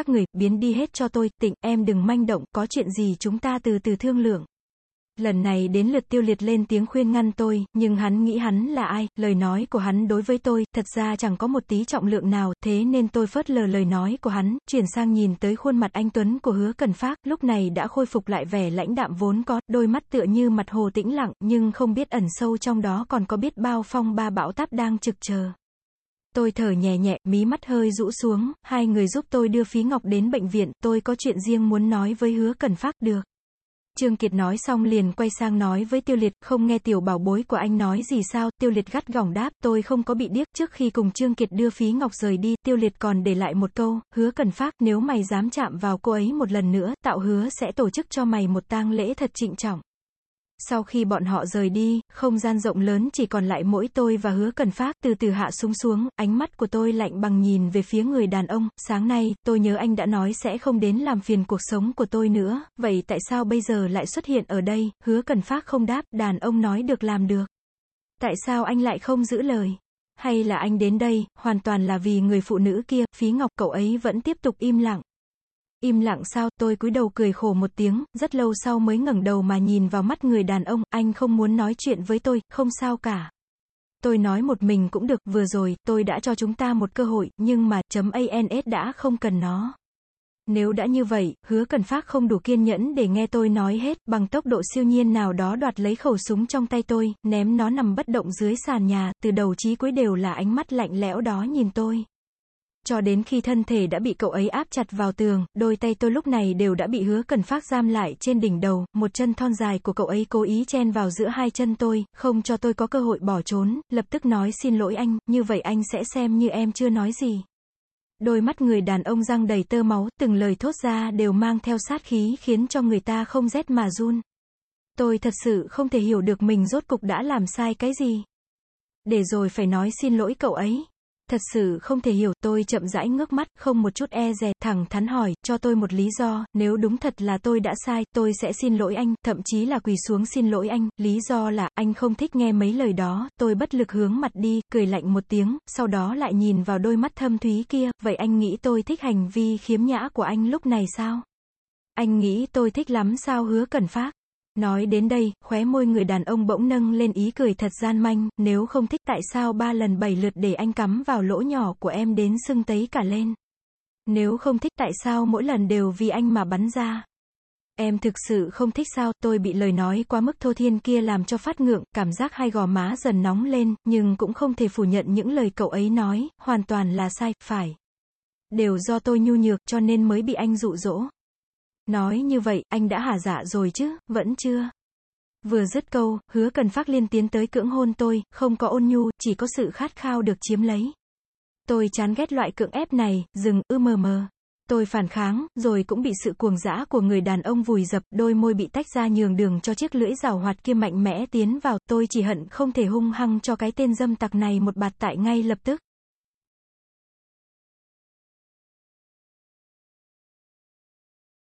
các người, biến đi hết cho tôi, tịnh, em đừng manh động, có chuyện gì chúng ta từ từ thương lượng. Lần này đến lượt tiêu liệt lên tiếng khuyên ngăn tôi, nhưng hắn nghĩ hắn là ai, lời nói của hắn đối với tôi, thật ra chẳng có một tí trọng lượng nào, thế nên tôi phớt lờ lời nói của hắn, chuyển sang nhìn tới khuôn mặt anh Tuấn của hứa cần phát, lúc này đã khôi phục lại vẻ lãnh đạm vốn có, đôi mắt tựa như mặt hồ tĩnh lặng, nhưng không biết ẩn sâu trong đó còn có biết bao phong ba bão táp đang trực chờ. Tôi thở nhẹ nhẹ, mí mắt hơi rũ xuống, hai người giúp tôi đưa phí ngọc đến bệnh viện, tôi có chuyện riêng muốn nói với hứa cần phát, được. Trương Kiệt nói xong liền quay sang nói với Tiêu Liệt, không nghe tiểu bảo bối của anh nói gì sao, Tiêu Liệt gắt gỏng đáp, tôi không có bị điếc, trước khi cùng Trương Kiệt đưa phí ngọc rời đi, Tiêu Liệt còn để lại một câu, hứa cần phát, nếu mày dám chạm vào cô ấy một lần nữa, tạo hứa sẽ tổ chức cho mày một tang lễ thật trịnh trọng. Sau khi bọn họ rời đi, không gian rộng lớn chỉ còn lại mỗi tôi và hứa cần phát, từ từ hạ xuống xuống, ánh mắt của tôi lạnh bằng nhìn về phía người đàn ông, sáng nay, tôi nhớ anh đã nói sẽ không đến làm phiền cuộc sống của tôi nữa, vậy tại sao bây giờ lại xuất hiện ở đây, hứa cần phát không đáp, đàn ông nói được làm được. Tại sao anh lại không giữ lời? Hay là anh đến đây, hoàn toàn là vì người phụ nữ kia, phí ngọc cậu ấy vẫn tiếp tục im lặng. Im lặng sao, tôi cúi đầu cười khổ một tiếng, rất lâu sau mới ngẩng đầu mà nhìn vào mắt người đàn ông, anh không muốn nói chuyện với tôi, không sao cả. Tôi nói một mình cũng được, vừa rồi, tôi đã cho chúng ta một cơ hội, nhưng mà, chấm ANS đã không cần nó. Nếu đã như vậy, hứa cần phát không đủ kiên nhẫn để nghe tôi nói hết, bằng tốc độ siêu nhiên nào đó đoạt lấy khẩu súng trong tay tôi, ném nó nằm bất động dưới sàn nhà, từ đầu chí cuối đều là ánh mắt lạnh lẽo đó nhìn tôi. Cho đến khi thân thể đã bị cậu ấy áp chặt vào tường, đôi tay tôi lúc này đều đã bị hứa cần phát giam lại trên đỉnh đầu, một chân thon dài của cậu ấy cố ý chen vào giữa hai chân tôi, không cho tôi có cơ hội bỏ trốn, lập tức nói xin lỗi anh, như vậy anh sẽ xem như em chưa nói gì. Đôi mắt người đàn ông răng đầy tơ máu, từng lời thốt ra đều mang theo sát khí khiến cho người ta không rét mà run. Tôi thật sự không thể hiểu được mình rốt cục đã làm sai cái gì. Để rồi phải nói xin lỗi cậu ấy. Thật sự không thể hiểu, tôi chậm rãi ngước mắt, không một chút e dè, thẳng thắn hỏi, cho tôi một lý do, nếu đúng thật là tôi đã sai, tôi sẽ xin lỗi anh, thậm chí là quỳ xuống xin lỗi anh, lý do là, anh không thích nghe mấy lời đó, tôi bất lực hướng mặt đi, cười lạnh một tiếng, sau đó lại nhìn vào đôi mắt thâm thúy kia, vậy anh nghĩ tôi thích hành vi khiếm nhã của anh lúc này sao? Anh nghĩ tôi thích lắm sao hứa cần phát? Nói đến đây, khóe môi người đàn ông bỗng nâng lên ý cười thật gian manh, nếu không thích tại sao ba lần bảy lượt để anh cắm vào lỗ nhỏ của em đến sưng tấy cả lên. Nếu không thích tại sao mỗi lần đều vì anh mà bắn ra. Em thực sự không thích sao, tôi bị lời nói quá mức thô thiên kia làm cho phát ngượng, cảm giác hai gò má dần nóng lên, nhưng cũng không thể phủ nhận những lời cậu ấy nói, hoàn toàn là sai, phải. Đều do tôi nhu nhược cho nên mới bị anh dụ dỗ. Nói như vậy, anh đã hả dạ rồi chứ, vẫn chưa. Vừa dứt câu, hứa cần phát liên tiến tới cưỡng hôn tôi, không có ôn nhu, chỉ có sự khát khao được chiếm lấy. Tôi chán ghét loại cưỡng ép này, dừng, ư mờ mờ. Tôi phản kháng, rồi cũng bị sự cuồng dã của người đàn ông vùi dập, đôi môi bị tách ra nhường đường cho chiếc lưỡi rào hoạt kia mạnh mẽ tiến vào, tôi chỉ hận không thể hung hăng cho cái tên dâm tặc này một bạt tại ngay lập tức.